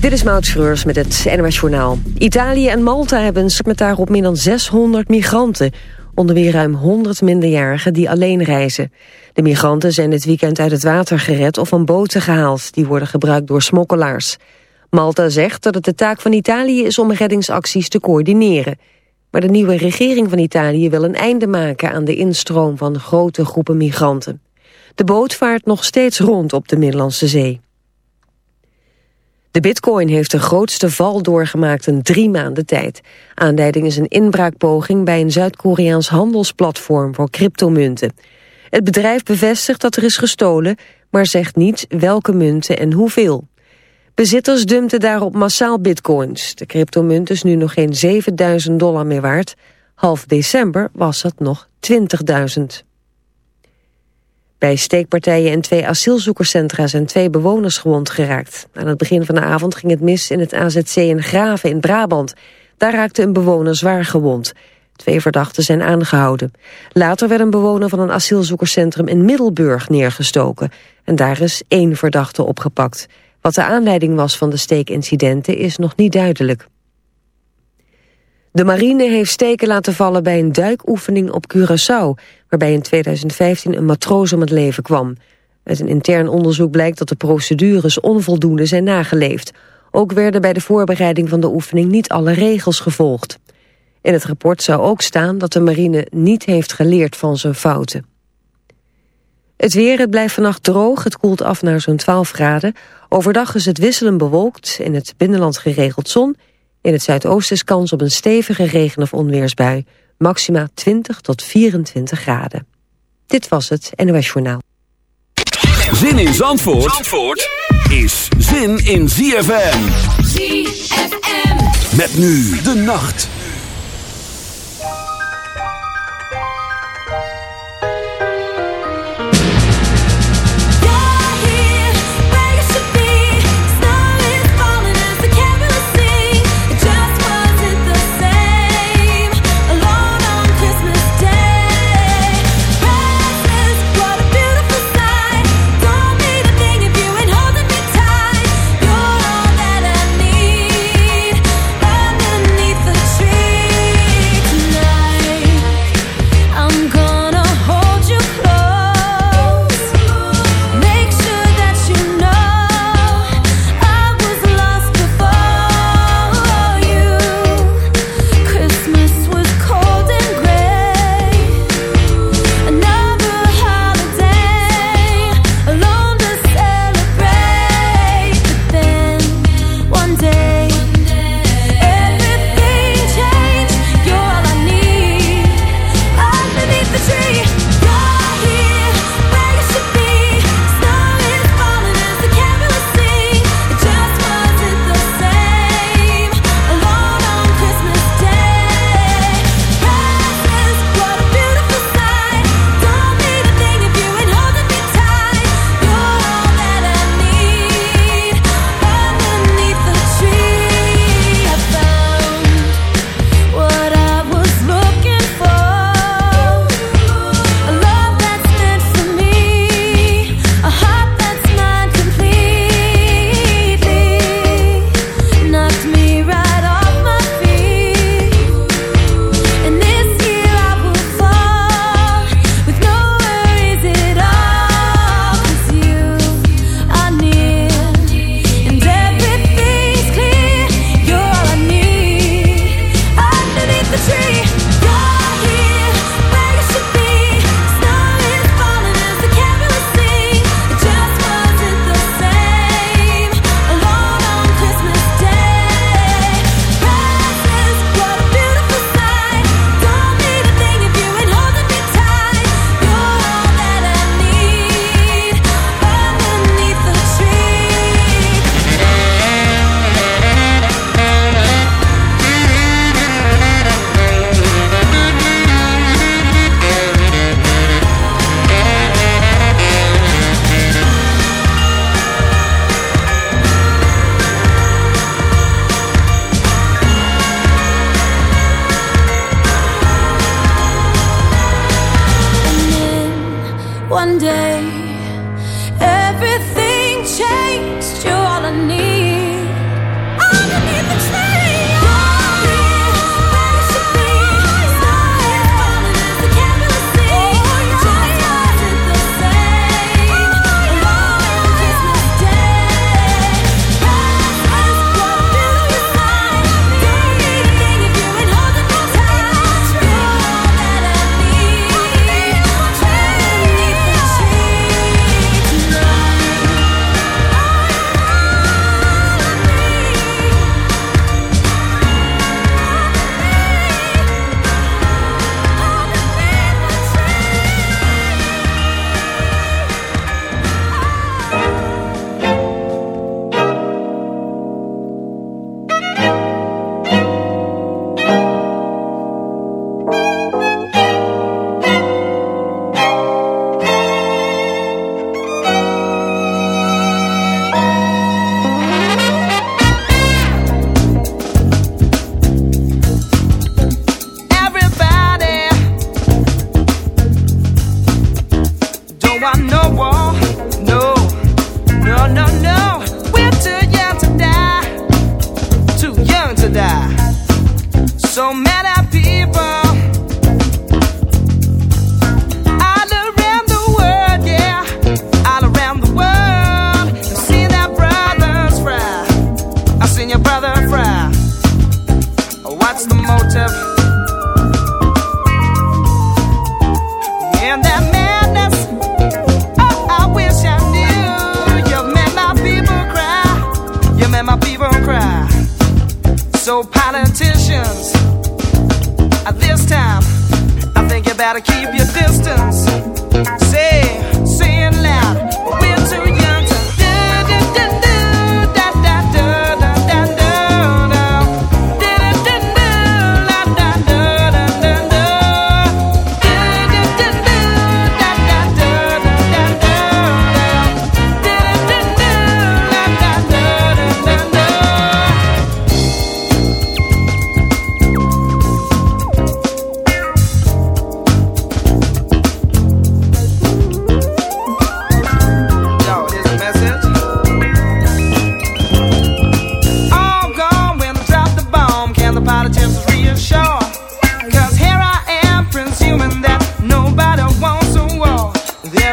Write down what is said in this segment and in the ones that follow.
Dit is Maud Schreurs met het NOS Journaal. Italië en Malta hebben een met daarop meer dan 600 migranten. Onder wie ruim 100 minderjarigen die alleen reizen. De migranten zijn dit weekend uit het water gered of van boten gehaald. Die worden gebruikt door smokkelaars. Malta zegt dat het de taak van Italië is om reddingsacties te coördineren. Maar de nieuwe regering van Italië wil een einde maken aan de instroom van grote groepen migranten. De boot vaart nog steeds rond op de Middellandse Zee. De bitcoin heeft de grootste val doorgemaakt in drie maanden tijd. Aanleiding is een inbraakpoging bij een Zuid-Koreaans handelsplatform voor cryptomunten. Het bedrijf bevestigt dat er is gestolen, maar zegt niet welke munten en hoeveel. Bezitters dumpten daarop massaal bitcoins. De cryptomunt is nu nog geen 7000 dollar meer waard. Half december was het nog 20.000. Bij steekpartijen in twee asielzoekerscentra zijn twee bewoners gewond geraakt. Aan het begin van de avond ging het mis in het AZC in Graven in Brabant. Daar raakte een bewoner zwaar gewond. Twee verdachten zijn aangehouden. Later werd een bewoner van een asielzoekerscentrum in Middelburg neergestoken. En daar is één verdachte opgepakt. Wat de aanleiding was van de steekincidenten is nog niet duidelijk. De marine heeft steken laten vallen bij een duikoefening op Curaçao... waarbij in 2015 een matroos om het leven kwam. Uit een intern onderzoek blijkt dat de procedures onvoldoende zijn nageleefd. Ook werden bij de voorbereiding van de oefening niet alle regels gevolgd. In het rapport zou ook staan dat de marine niet heeft geleerd van zijn fouten. Het weer, het blijft vannacht droog, het koelt af naar zo'n 12 graden. Overdag is het wisselend bewolkt, in het binnenland geregeld zon... In het zuidoosten is kans op een stevige regen- of onweersbui. Maxima 20 tot 24 graden. Dit was het NOS Journaal. Zin in Zandvoort, Zandvoort is zin in ZFM. ZFM. Met nu de nacht.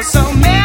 Straight up.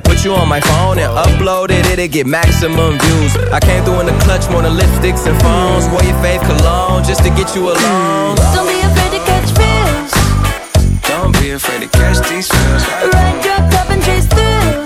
put you on my phone and upload it, it'll get maximum views. I came through in the clutch more than lipsticks and phones. Wore your fave cologne just to get you alone. Don't be afraid to catch feels. Don't be afraid to catch these feels. Ride your cup and chase thrills.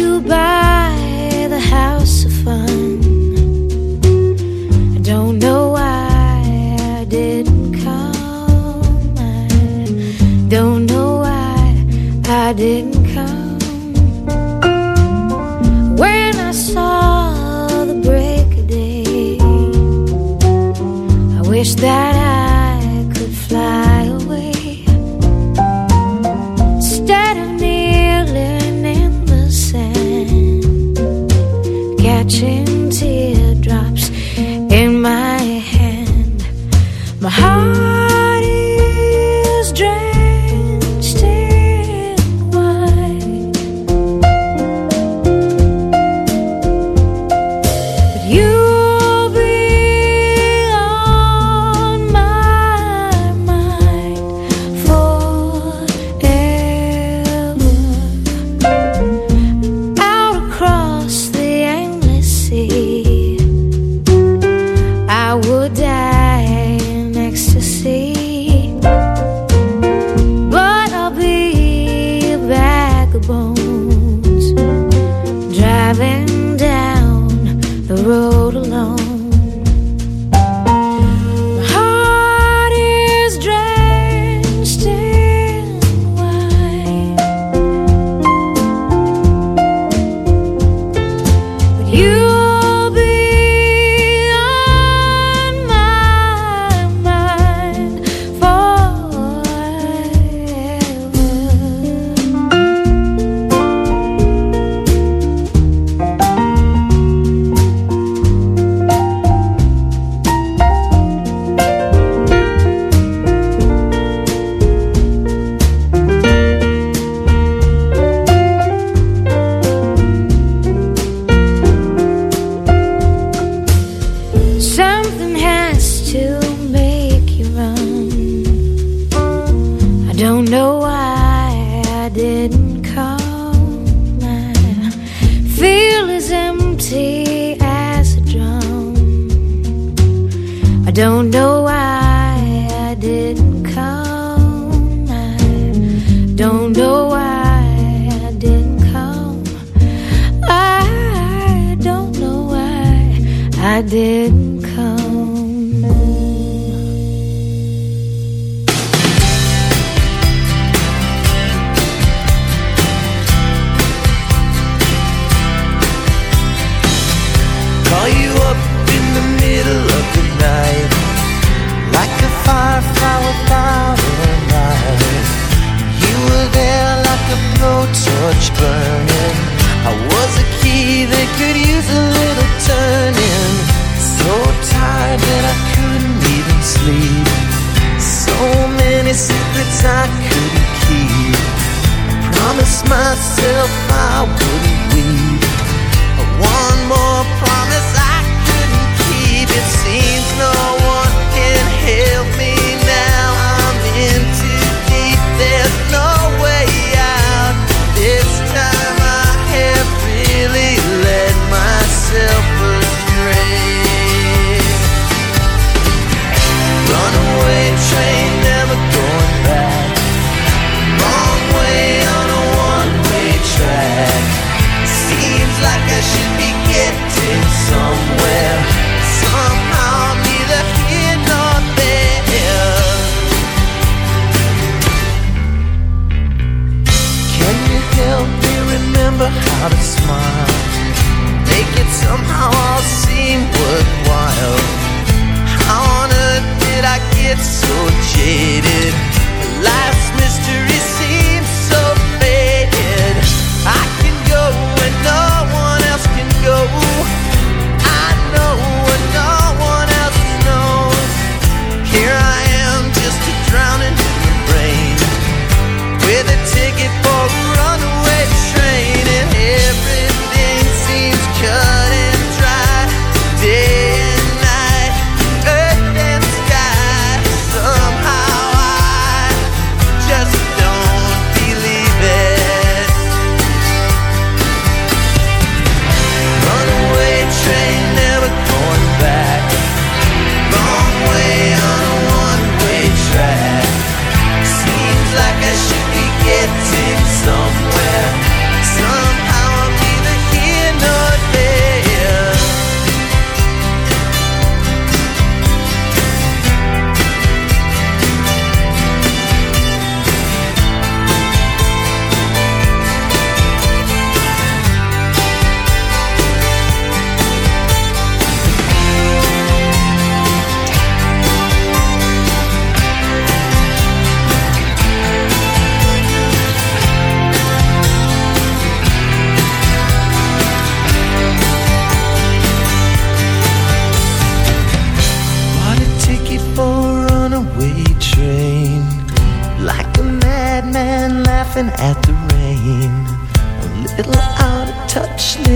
You by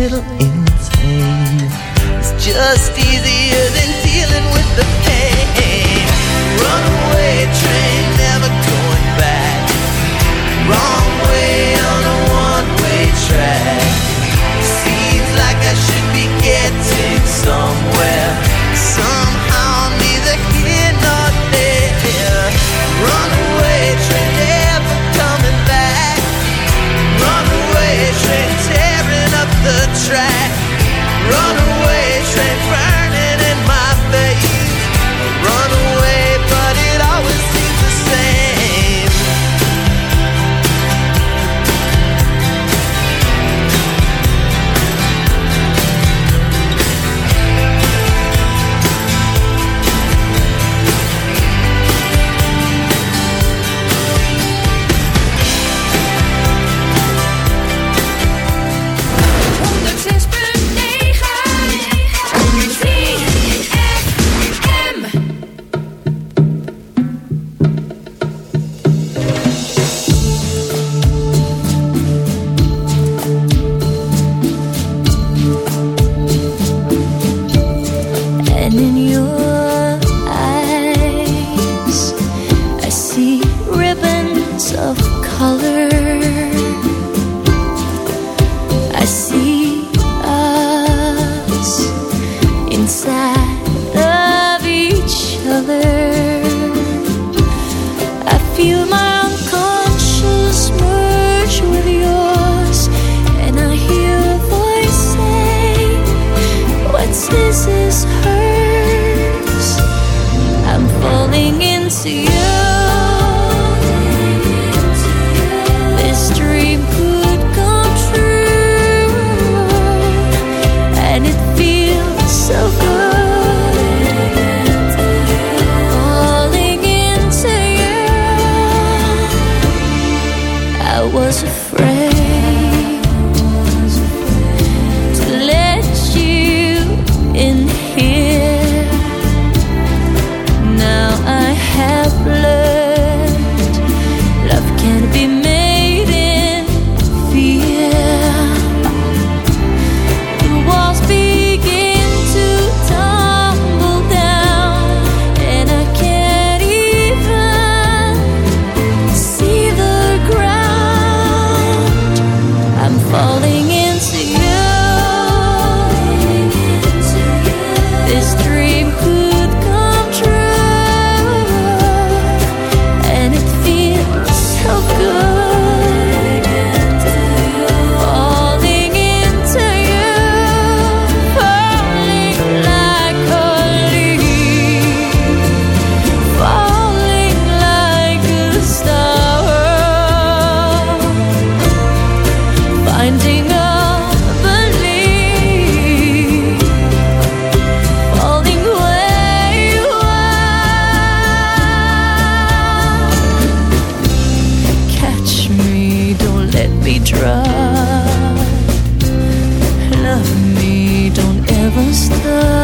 little you never stop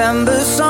December song.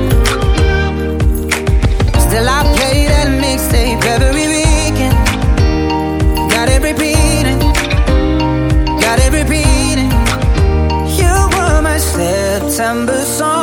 September song.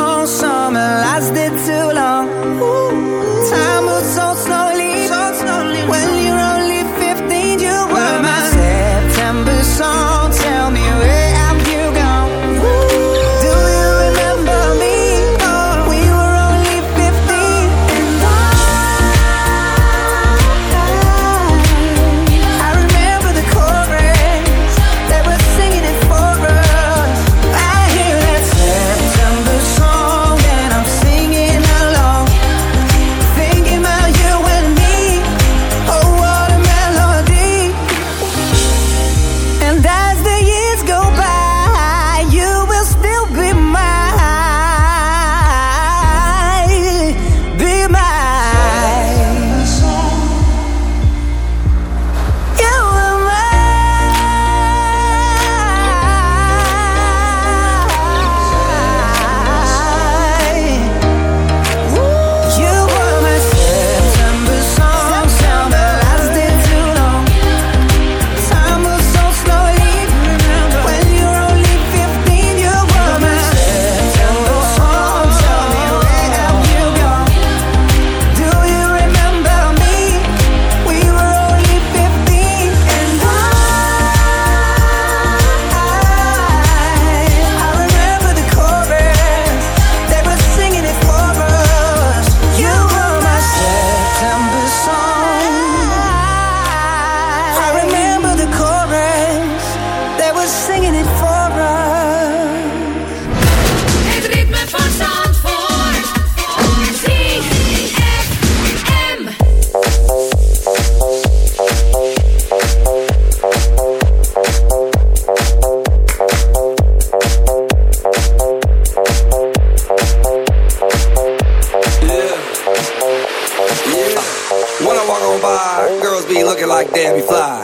Fly.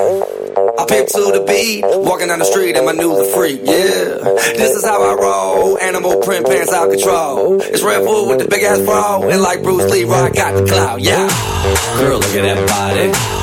I pimp to the beat, walking down the street in my new freak, yeah. This is how I roll, animal print pants out control. It's Red Bull with the big ass bro, and like Bruce Lee, I got the clout, yeah. Girl, look at that body.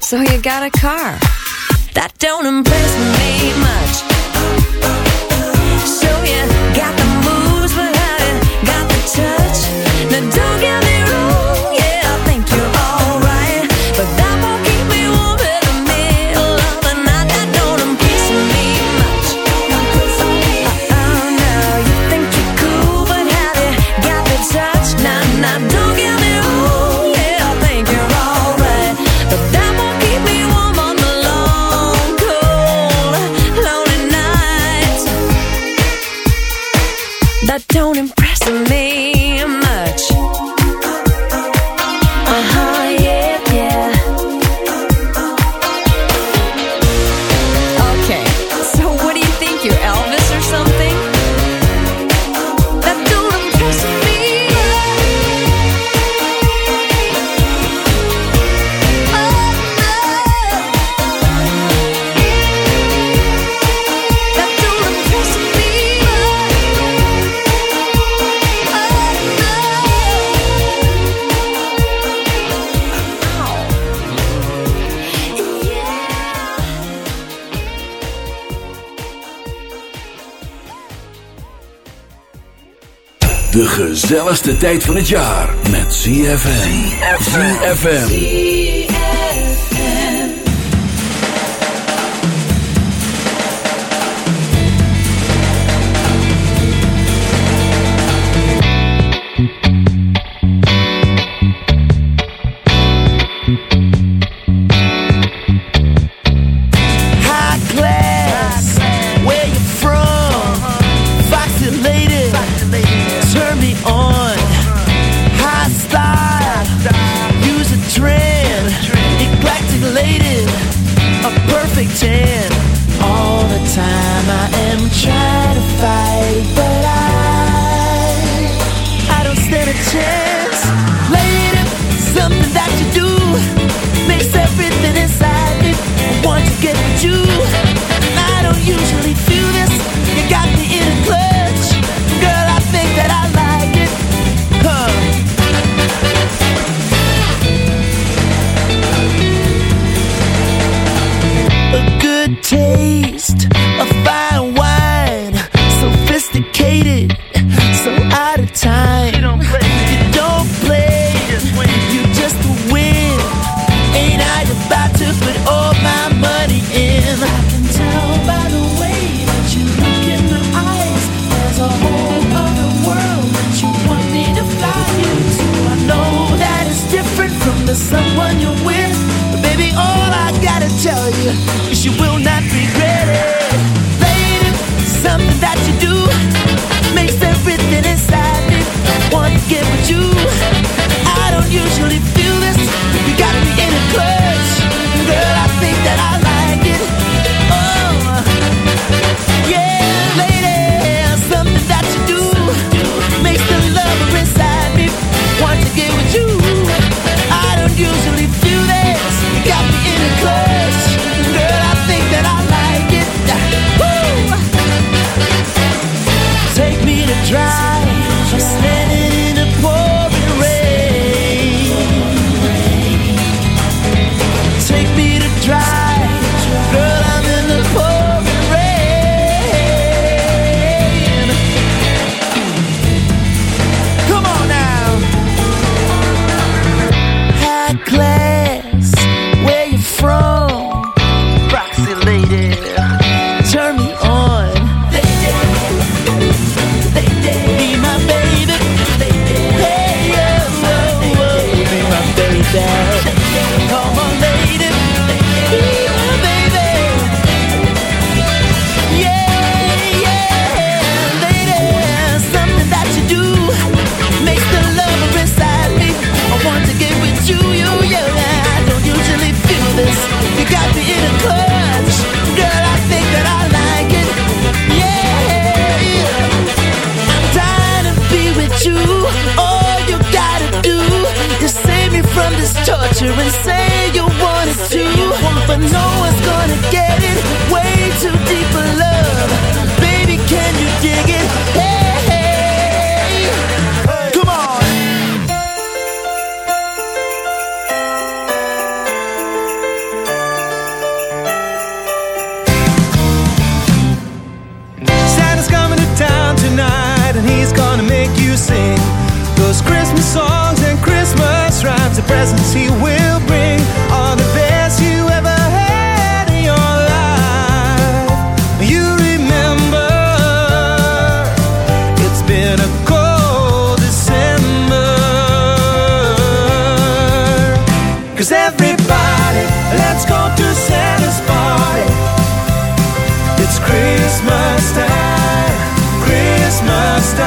So you got a car. That don't impress me much. So you got the moves, but how you got the touch. Now don't give gezelligste tijd van het jaar met CFM. ZFM.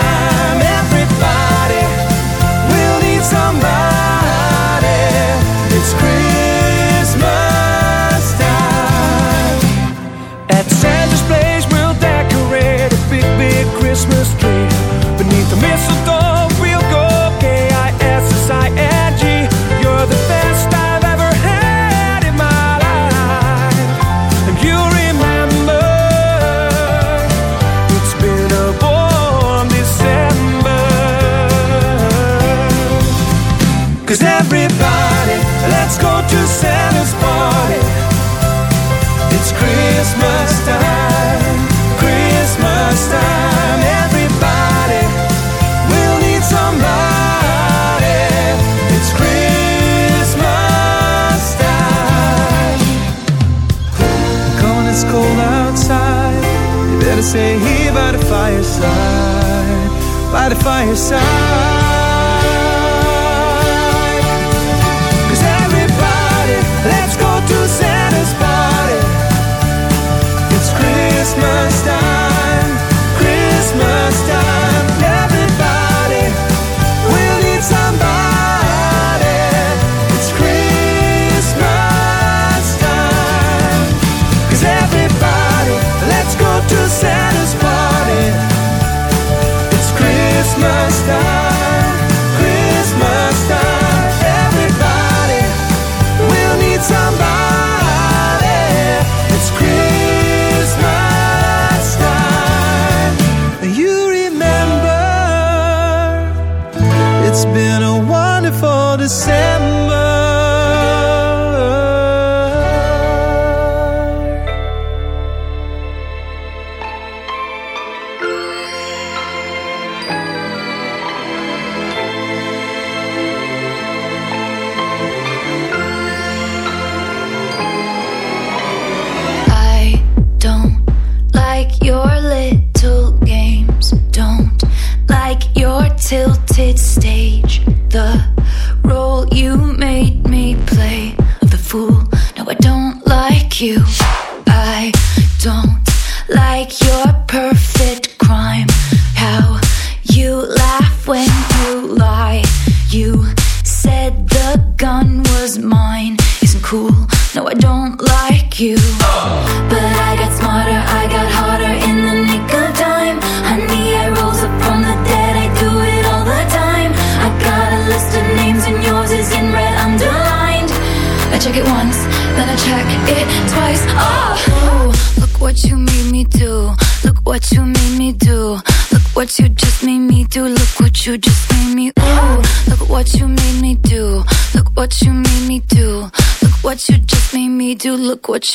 fine.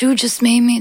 You just made me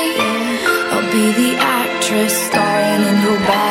be the actress starring in your bed.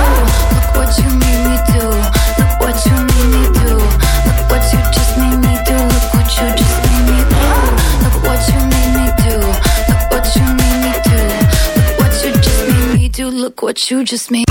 what you just made.